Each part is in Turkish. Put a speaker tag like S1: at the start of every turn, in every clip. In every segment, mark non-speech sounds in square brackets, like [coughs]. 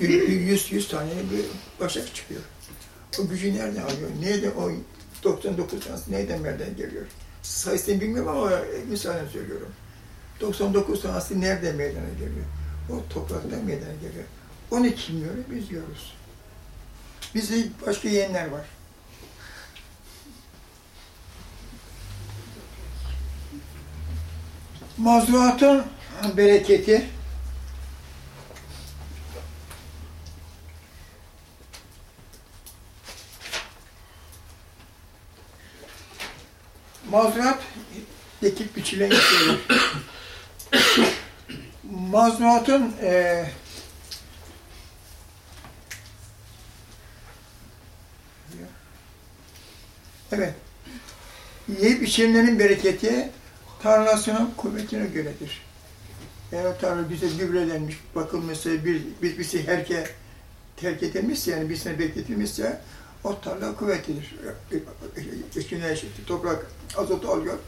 S1: yüz, yüz tane bir başak çıkıyor. O gücü nereden alıyor? Nereden o 99 tanesi nereden nereden geliyor? Sayısını bilmiyorum ama misalen söylüyorum. 99 tanesi nereden meydana geliyor? O topraktan meydana geliyor. Onu kim yiyor? Biz yiyoruz. Bizde başka yeğenler var. Mazluatın bereketi Mazluat ekip biçilen şeyler. Mazluatın e, evet yiyip içenlerin bereketi tarlasının kuvvetine göredir. Eğer tarla bize gübrelenmiş, bakılmışsa, bir, bir, bir herke terk edilmişse, yani bir sene bekletilmişse, o tarla kuvvetlidir. İçine toprak azotu alıyor.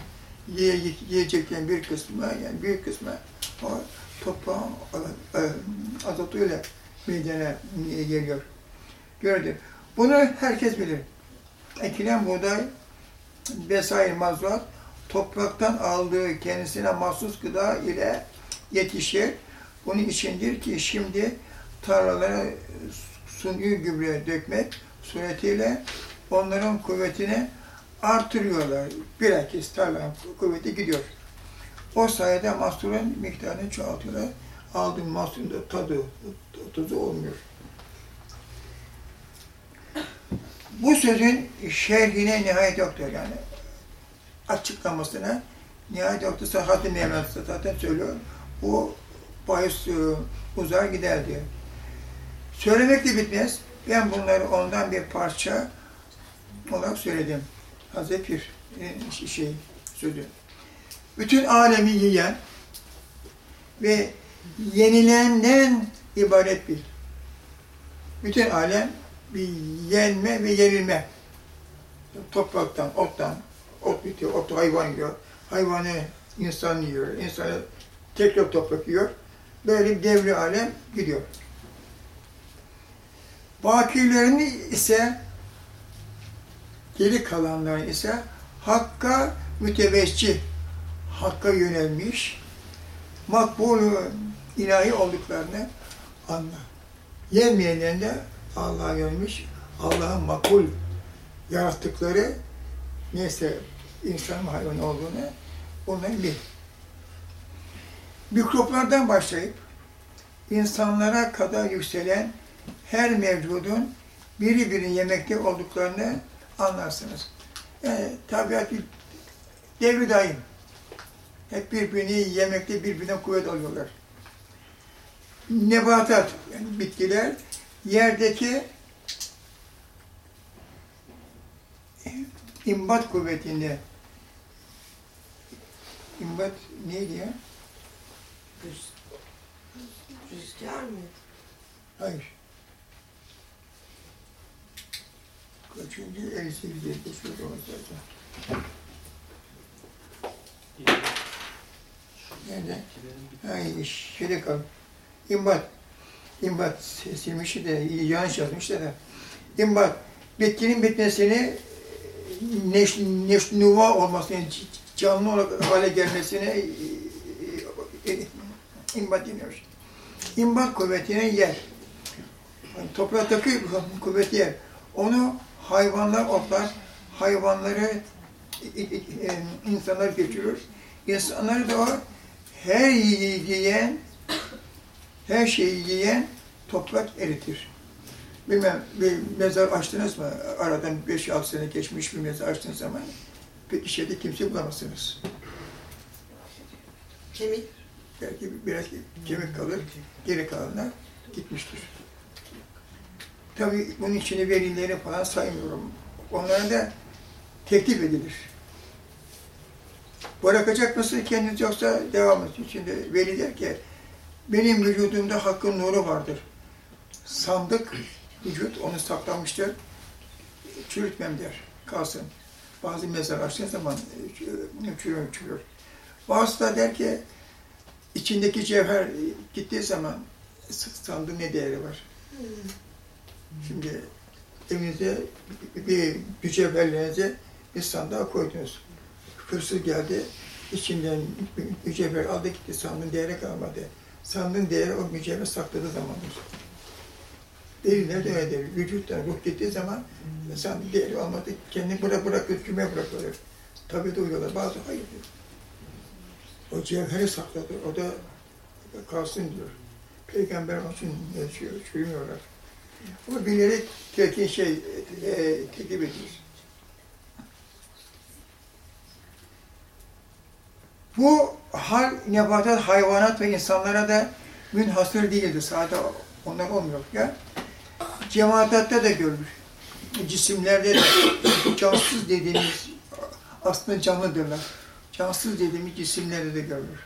S1: Yiye, yiyeceklerin bir kısmı, yani büyük kısmı o toprağın e, azotuyla meydana geliyor. Gördüm. Bunu herkes bilir. Ekilen buğday vesaire mazluat topraktan aldığı kendisine mahsus gıda ile yetişir. Bunun içindir ki şimdi tarlalara suni gübre dökmek suretiyle onların kuvvetini artırıyorlar. Bilakis tarlanın kuvveti gidiyor. O sayede mahsulün miktarını çoğaltıyorlar. Aldığın mahsulün de tadı, tuzu olmuyor. Bu sözün şerhine nihayet yoktur yani. Açıklamasına nihayet yoktur. Sahattin Mevlana zaten söylüyor. Bu bahis e, uzar gider diyor. Söylemek de bitmez. Ben bunları ondan bir parça olarak söyledim. Hazreti Pir e, şey sözü. Bütün alemi yiyen ve yenilenden ibaret bir. Bütün alem bir yenme ve yenilme. Topraktan, ottan, ot bitiyor, ot hayvan yiyor, hayvanı insan yiyor, insanı tekrar toprak yiyor. Böyle bir devri alem gidiyor. Bakilerini ise geri kalanların ise Hakk'a müteveccih, Hakk'a yönelmiş, makbul ilahi olduklarını anla. Yemeyenlerin de Allah'a yönelmiş, Allah'ın makul yarattıkları neyse insan hayvan olduğunu onları bil. Mikroplardan başlayıp insanlara kadar yükselen her mevcudun biri biri yemekte olduklarını anlarsınız. Yani tabiat bir devri daim. Hep birbirini yemekte birbirinden kuvvet alıyorlar. Nebatat, yani bitkiler, yerdeki imbat kuvvetinde imbat neydi ya?
S2: Rüzgar mı?
S1: Hayır. Kaçıncı 58 70 olması lazım. Nerede? Hayır, şeyde kal. İmbat. İmbat silmişi de yanlış yazmışlar da. İmbat. Bitkinin bitmesini neş, neşnuva olmasını, canlı olarak hale gelmesine imbat deniyor. İmbat kuvvetine yer. Yani topraktaki kuvveti yer. Onu hayvanlar otlar, hayvanları insanlar geçirir. İnsanları da o her yiyen, her şeyi yiyen toprak eritir. Bilmem bir mezar açtınız mı? Aradan 5-6 sene geçmiş bir mezar açtığınız zaman pek içeride kimse bulamazsınız.
S2: Kemik.
S1: Belki biraz kemik kalır, geri kalanlar gitmiştir. Tabii bunun içine velileri falan saymıyorum. Onlara da teklif edilir. Bırakacak mısın kendiniz yoksa devam et. Şimdi veli der ki, benim vücudumda hakkın nuru vardır. Sandık vücut onu saklamıştır. Çürütmem der, kalsın. Bazı mezar açtığın zaman çürür, çürür. Bazı da der ki, içindeki cevher gittiği zaman sandığın ne değeri var? Şimdi evinize bir mücevherlerinizi bir sandığa koydunuz. Hırsız geldi, içinden mücevher aldı gitti, sandığın değeri kalmadı. Sandığın değeri o mücevher sakladığı zamandır. Değeri nerede öyledir? Vücuttan ruh gittiği zaman sandığın değeri olmadı, kendini bırak bırakır, küme bırakılır. Tabi de uyuyorlar, bazı hayır diyor. O cevheri sakladı, o da kalsın diyor. Peygamber onun için yaşıyor, çürümüyorlar. Ama bilerek tekin şey, e, teklif ediyoruz. Bu hal nebatat, hayvanat ve insanlara da münhasır değildir. Sadece onlar olmuyor ya. Cemaatatta da görülür. Cisimlerde de [coughs] cansız dediğimiz aslında canlıdırlar. Cansız dediğimiz cisimlerde de görülür.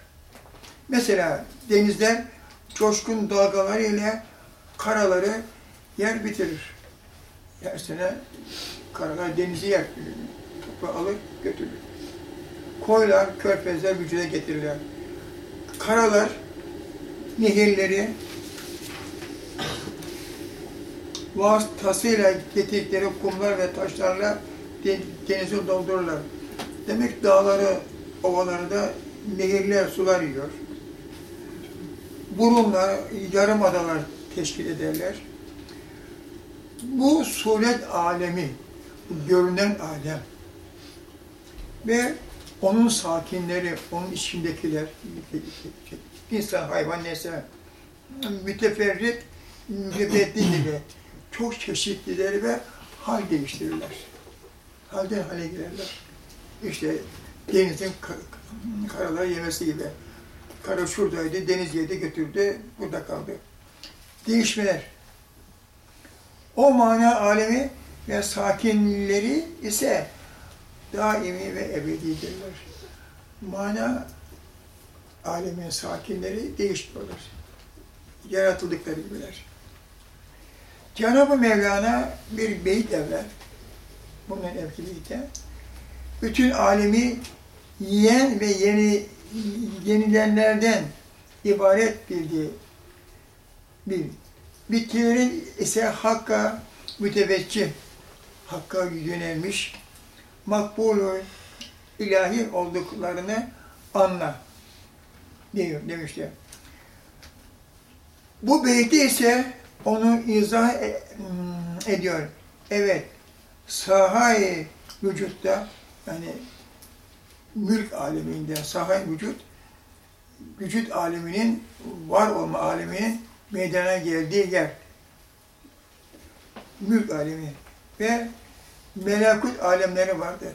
S1: Mesela denizler coşkun dalgalarıyla karaları yer bitirir. Her sene karalar denizi yer, toprağı alır götürür. Koylar, körfezler vücuda getirirler. Karalar, nehirleri vasıtasıyla getirdikleri kumlar ve taşlarla de- denizi doldururlar. Demek dağları, ovaları da nehirler, sular yiyor. Burunlar, yarım adalar teşkil ederler. Bu suret alemi, bu görünen alem ve onun sakinleri, onun içindekiler, insan, hayvan neyse, müteferrik, mütebeddil gibi çok çeşitlileri ve hal değiştirirler. Halden hale girerler. İşte denizin ka- karaları yemesi gibi. Kara şuradaydı, deniz yedi götürdü, burada kaldı. Değişmeler. O mana alemi ve sakinleri ise daimi ve ebedidirler. Mana alemin sakinleri değişmiyorlar. Yaratıldıkları gibiler. Cenab-ı Mevlana bir beyit evler. Bunun evki beyte. Bütün alemi yiyen ve yeni yenilenlerden ibaret bildiği bir bitkilerin ise hakka müteveccih, hakka yönelmiş, makbul ilahi olduklarını anla diyor demişti. Bu beyti ise onu izah e- hmm, ediyor. Evet, sahayı vücutta yani mülk aleminde sahayı vücut vücut aleminin var olma aleminin meydana geldiği yer. Mülk alemi ve melekut alemleri vardır.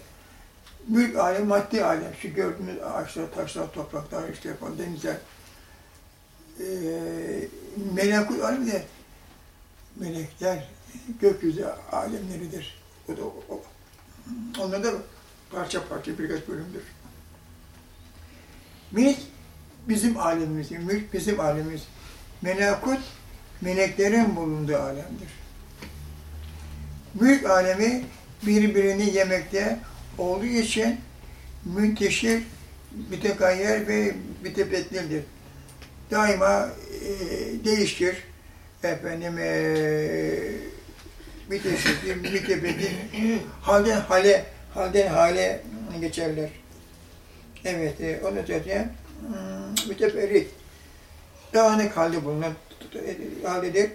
S1: Mülk alemi maddi alem. Şu gördüğümüz ağaçlar, taşlar, topraklar, işte falan, denizler. Ee, melekut alemi de melekler, gökyüzü alemleridir. O da o, o. Onlar da parça parça birkaç bölümdür. Melek bizim alemimiz, mülk bizim alemimiz. Melekut, meleklerin bulunduğu alemdir. Mülk alemi birbirini yemekte olduğu için münteşir, mütekayyer ve mütebeddildir. Daima e, değişir. Efendim, e, müteşir, mütebeddil, halden hale, halden hale geçerler. Evet, e, onu zaten hmm, müteferrik, dağınık halde bulunan haldedir.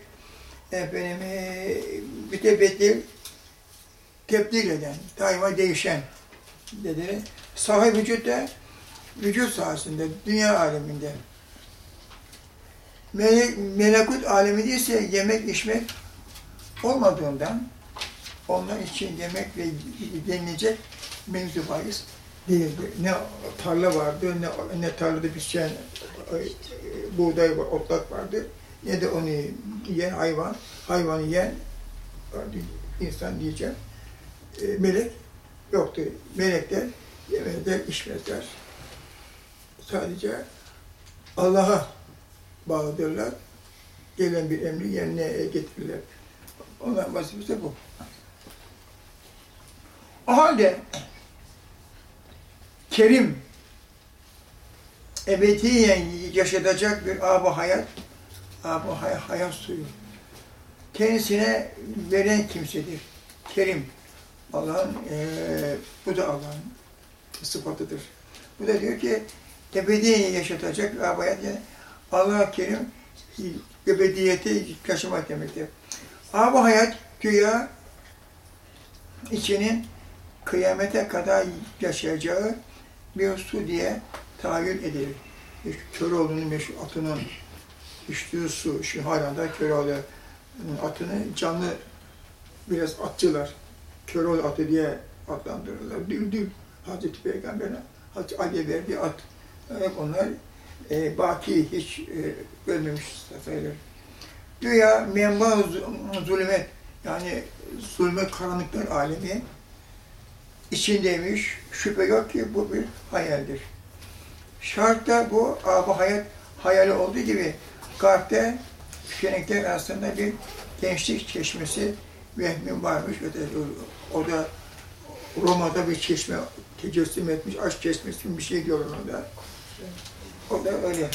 S1: Efendim, mütebeddil, tebdil eden, daima değişen dedi. Sahip vücut da vücut sahasında, dünya aleminde. Melek, melekut aleminde ise yemek içmek olmadığından onlar için yemek ve denilecek mevzu bahis değildi. Ne tarla vardı, ne, ne tarlada pişen e, buğday, otlak vardı, ne de onu yiyen hayvan, hayvanı yiyen insan diyeceğim. E, melek yoktu. Melekler yemezler, içmezler. Sadece Allah'a bağlıdırlar. Gelen bir emri yerine getirirler. Onların vazifesi bu. O halde Kerim ebediyen yaşatacak bir ab hayat, ab hayat, hayat suyu. kendisine veren kimsedir. Kerim. Allah'ın, eee, bu da Allah'ın sıfatıdır. Bu da diyor ki, ebediyen yaşatacak ve abayet Allah Kerim ebediyeti yaşamak demektir. Ab hayat güya içinin kıyamete kadar yaşayacağı su diye tahayyül edilir. İşte Köroğlu'nun meşhur atının içtiği su, şu hala da Köroğlu atını canlı biraz atçılar. Köroğlu atı diye adlandırırlar. Düldül Hazreti Peygamber'e Hazreti Ali'ye verdiği at. Hep onlar e, baki hiç e, ölmemiş sayılır. Güya menba zul- zulmet yani zulmet karanlıklar alemi içindeymiş. Şüphe yok ki bu bir hayaldir. Şartta bu abi hayat hayali olduğu gibi kalpte şenekler arasında bir gençlik çeşmesi vehmi varmış. O da, da Roma'da bir çeşme tecessüm etmiş, aşk çeşmesi bir şey diyorlar orada. O da öyle.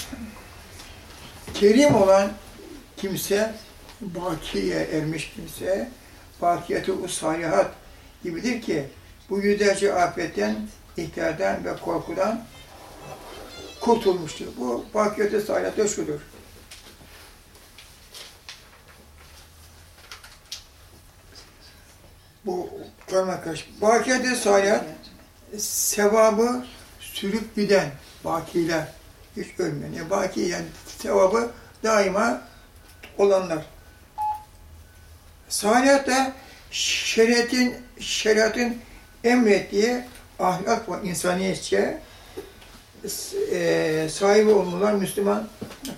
S1: Kerim olan kimse, bakiye ermiş kimse, bakiyeti salihat gibidir ki bu yüzlerce afetten, ihtiyadan ve korkudan kurtulmuştur. Bu bakiyeti salihat şudur. Bu karma karşı. Bakiyeti salihat sevabı sürüp giden bakiler. Hiç ölmeyen. Yani baki yani sevabı daima olanlar. Salihat da şeriatın, şeriatın emrettiği ahlak ve insaniyetçe e, sahibi olmalar Müslüman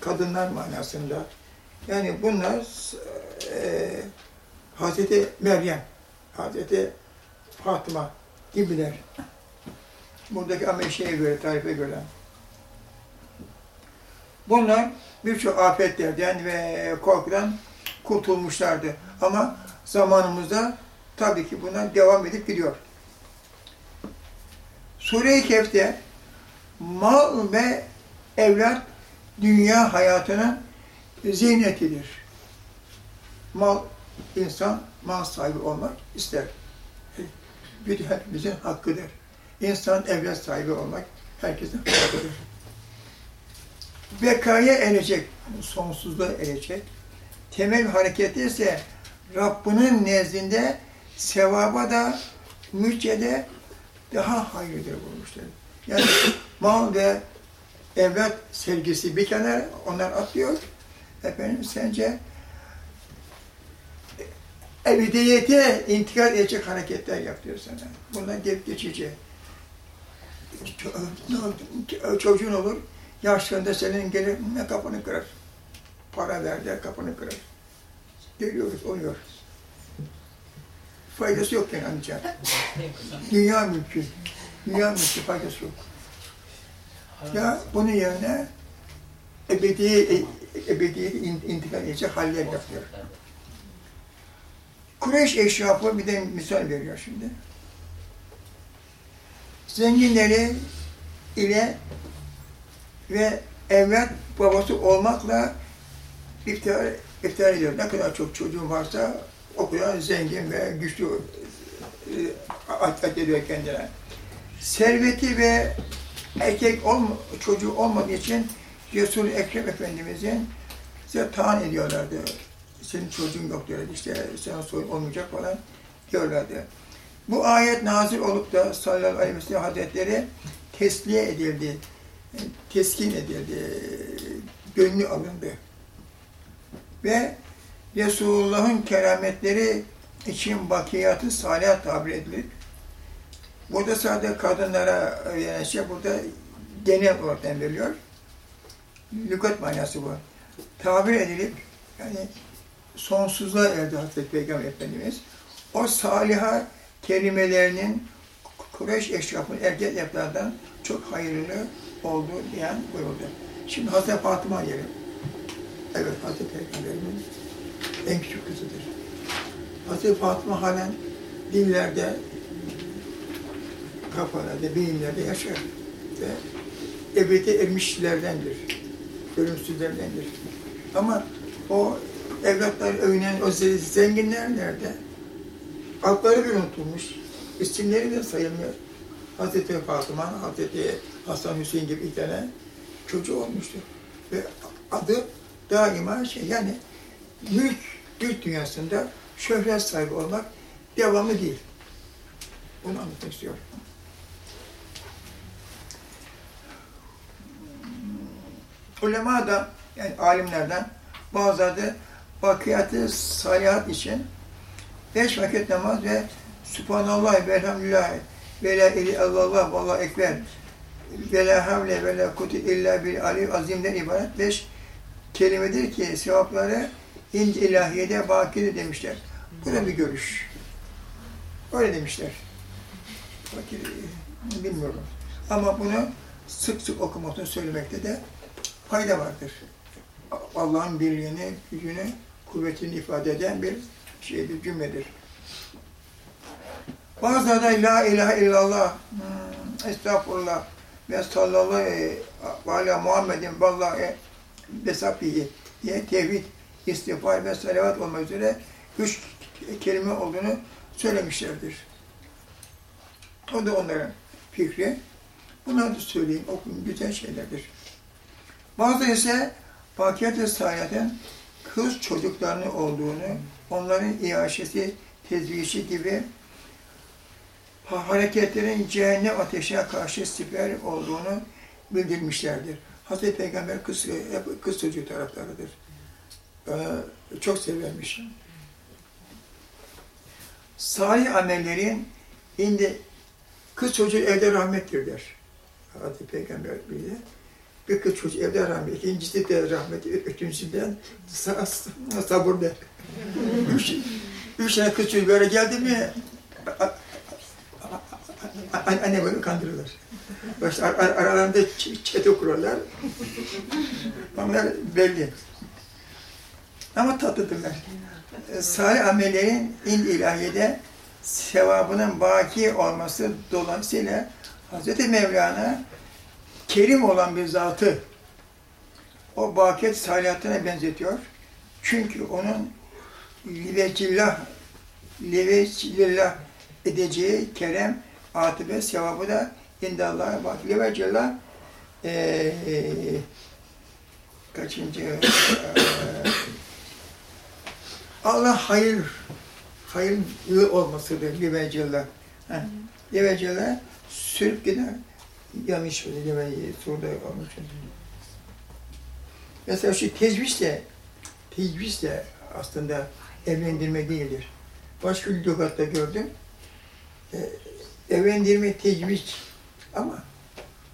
S1: kadınlar manasında. Yani bunlar e, Hazreti Meryem, Hazreti Fatıma gibiler. Buradaki amel şeye göre, tarife göre. Bunlar birçok afetlerden ve korkudan kurtulmuşlardı. Ama zamanımızda tabii ki bunlar devam edip gidiyor. Sure-i Kehf'te mal ve evlat dünya hayatının ziynetidir. Mal, insan mal sahibi olmak ister. Bir hepimizin hakkıdır. İnsan evlat sahibi olmak herkesin hakkıdır. Bekaya erecek, sonsuzluğa erecek. Temel hareketi ise Rabbinin nezdinde sevaba da müjdede daha hayırlıdır bulmuştur. Yani [coughs] mal ve evlat sevgisi bir kenara onlar atlıyor. Efendim sence ebediyete intikal edecek hareketler yapıyor sana. Bunlar gelip geçici. Ço- Çocuğun olur, yaşlarında senin gelir ne kapını kırar. Para ver der kapını kırar. Görüyoruz, oluyor. Faydası yok yani ancak. Dünya mülkü. Dünya mülkü faydası yok. Ya bunun yerine ebediye, ebediye intikal edecek haller yapıyor. Kureyş eşrafı bir de misal veriyor şimdi. Zenginleri ile ve evlat babası olmakla iftihar, iftihar ediyor. Ne kadar çok çocuğun varsa o kadar zengin ve güçlü e, atlet ediyor kendine. Serveti ve erkek olma, çocuğu olmadığı için Resul-i Ekrem Efendimizin size taan ediyorlardı. Senin çocuğun yok diyorlardı işte sana soyun olmayacak falan diyorlardı. Bu ayet nazil olup da sallallahu aleyhi ve sellem hazretleri tesliye edildi, teskin edildi, gönlü alındı. Ve Resulullah'ın kerametleri için bakiyatı salih tabir edilir. Burada sadece kadınlara yani şey burada genel olarak veriliyor. Lügat manası bu. Tabir edilip yani sonsuzluğa erdi Hazreti Peygamber Efendimiz. O saliha kelimelerinin Kureyş eşrafının erkek yaplardan çok hayırlı olduğu diyen buyurdu. Şimdi Hazreti Fatıma gelelim. Evet, Hazreti Peygamberimiz en küçük kızıdır. Hazreti Fatıma halen dillerde, kafalarda, beyinlerde yaşar ve ebedi ermişlerdendir, ölümsüzlerdendir. Ama o evlatlar övünen o ze- zenginler nerede? Adları bile unutulmuş. İsimleri de sayılmıyor. Hazreti Fatıma, Hazreti Hasan Hüseyin gibi iki tane çocuğu olmuştu. Ve adı daima şey yani mülk, mülk dünyasında şöhret sahibi olmak devamlı değil. Bunu anlatmak istiyorum. Ulema da yani alimlerden bazıları bakiyatı salihat için beş vakit namaz ve Subhanallah ve elhamdülillah ve la ilahe illallah ve Allahu ekber ve la havle ve la kuvvete illa bil ali azimden ibaret beş kelimedir ki sevapları ind ilahiyede bakidir demişler. Bu da bir görüş. Öyle demişler. Bakir, bilmiyorum. Ama bunu sık sık okumasını söylemekte de fayda vardır. Allah'ın birliğini, gücünü, kuvvetini ifade eden bir şeydir, cümledir. Bazıları da la ilahe illallah, hmm, estağfurullah ve sallallahu aleyhi ve Muhammedin vallahi ve sahbihi diye tevhid, istiğfar ve salavat olmak üzere üç kelime olduğunu söylemişlerdir. O da onların fikri. Bunları da söyleyeyim, okuyun, güzel şeylerdir. Bazı ise Bakiyat-ı Saadet'in kız çocuklarının olduğunu, onların iaşesi, tezvişi gibi ha- hareketlerin cehennem ateşine karşı siper olduğunu bildirmişlerdir. Hazreti Peygamber kız, hep kız çocuğu taraftarıdır. Ee, çok severmiş. Salih amellerin indi kız çocuğu evde rahmettir der. Hazreti Peygamber bilir. Bir kız çocuğu evde rahmet, ikincisi de rahmet, üçüncüsünden sa- [laughs] sabır der. üç, üç tane kız çocuğu böyle geldi mi, anne böyle kandırırlar. Başta ar- ar- aralarında çete kurarlar. Onlar belli. Ama tatlıdırlar. E, Salih amellerin in ilahiyede sevabının baki olması dolayısıyla Hz. Mevlana kerim olan bir zatı o bakiyet salihatına benzetiyor. Çünkü onun livecillah livecillah edeceği kerem, atibe, sevabı da indallah'a bak. Livecillah eee kaçıncı eee, Allah hayır hayırlı olmasıdır. Ha, Livecillah sürüp gider. Yanlış böyle liveyi soruda olmuş. Mesela şu tecvis de tecvis de aslında evlendirme değildir. Başka lügatta gördüm. E, evlendirme tecvis ama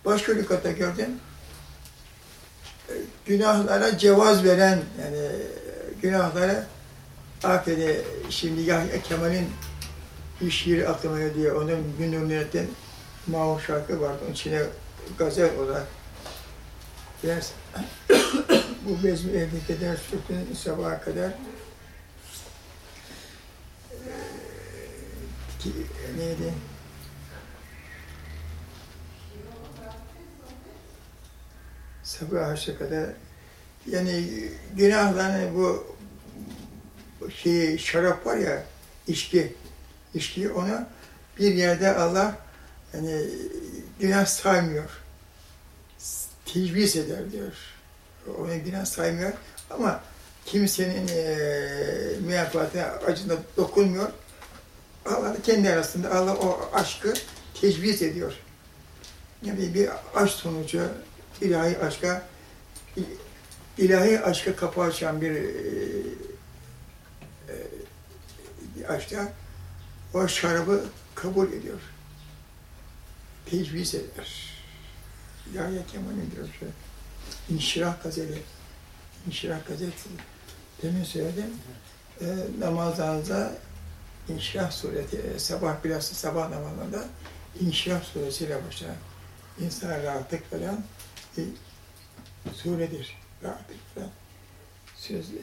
S1: başka lügatta gördüm. E, günahlara cevaz veren yani e, günahlara Akide şimdi Yahya Kemal'in bir şiiri aklıma geliyor. Onun Günür Millet'ten Mao şarkı vardı. Onun içine gazel olarak biraz [coughs] bu bezmi evde keder sürtün sabaha kadar Eee, ki, neydi? Sabah akşama kadar yani günahlarını bu şey şarap var ya içki içki ona bir yerde Allah yani günah saymıyor. Tecvis eder diyor. Ona günah saymıyor ama kimsenin eee müyafatına acına dokunmuyor. Allah da kendi arasında Allah o aşkı tecviz ediyor. Yani bir aşk sonucu ilahi aşka ilahi aşka kapı açan bir e, aşkta o şarabı kabul ediyor. Tecviz eder. Yahya Kemal'in diyor şey. İnşirah gazeli. İnşirah gazetesi. Demin söyledim. E, namazlarınızda İnşirah suresi, e, sabah bilhassa sabah namazında İnşirah suresiyle başlar. İnsana rahatlık veren bir suredir. Rahatlık veren. Söz, e,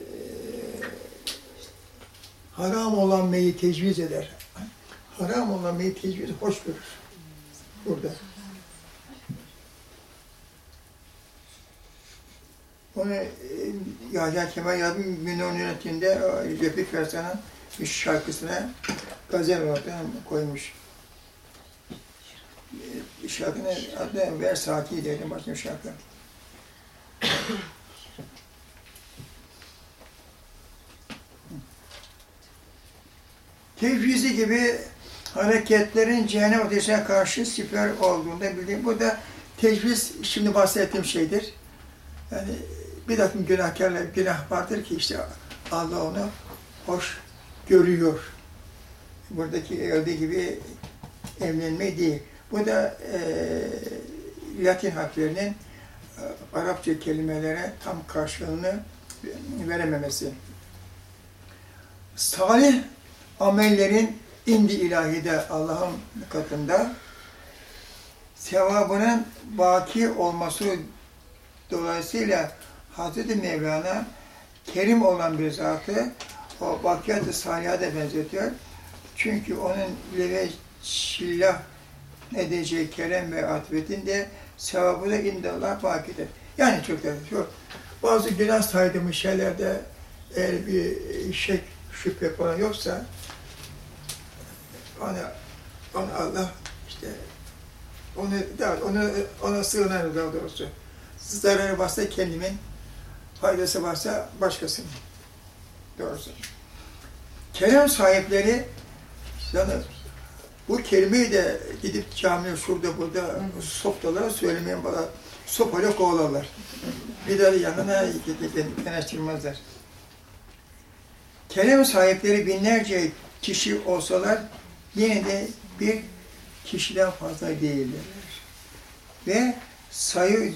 S1: haram olan meyi tecviz eder. Haram olan meyi tecviz hoş görür. Burada. Onu e, Yahya Kemal Yalçın Münir yönetiminde o Refik Versan'ın bir şarkısına gazel olarak koymuş. E, Şarkının adı Ver Saati diye başka bir Tevhizi gibi hareketlerin cehennem ateşine karşı siper olduğunda bildiğim bu da tecviz şimdi bahsettiğim şeydir. Yani bir takım günahkarlar günah vardır ki işte Allah onu hoş görüyor. Buradaki elde gibi evlenme değil. Bu da e, Latin harflerinin e, Arapça kelimelere tam karşılığını verememesi. Salih amellerin indi ilahide Allah'ın katında sevabının baki olması dolayısıyla Hazreti Mevlana kerim olan bir zatı o bakiyat-ı salih'a da benzetiyor. Çünkü onun leve şillah edeceği kerem ve atfetin de sevabı da indallah bakidir. Yani çok da şu bazı günah saydığımız şeylerde eğer bir şek, şüphe falan yoksa ona, ona Allah işte onu da onu ona sığınırım daha doğrusu. Zararı varsa kendimin, faydası varsa başkasının. Doğrusu. Kerem sahipleri yani bu kelimeyi de gidip camiye şurada burada softalara söylemeyen bana sopayla kovalarlar. Bir daha yanına yanaştırmazlar. Kerem sahipleri binlerce kişi olsalar yine de bir kişiden fazla değildir. Ve sayı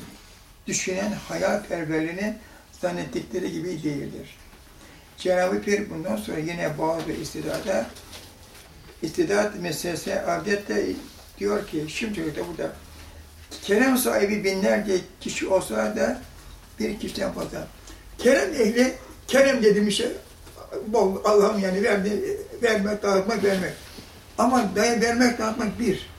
S1: düşünen hayalperverlerin zannettikleri gibi değildir. Cenab-ı Pir bundan sonra yine bazı istidada istidat meselesi adetle diyor ki şimdi de burada kerem sahibi binlerce kişi olsa da bir kişiden fazla. Kerem ehli, kerem dediğim şey Allah'ım yani verdi, vermek, dağıtmak, vermek. Ama vermek, dağıtmak bir.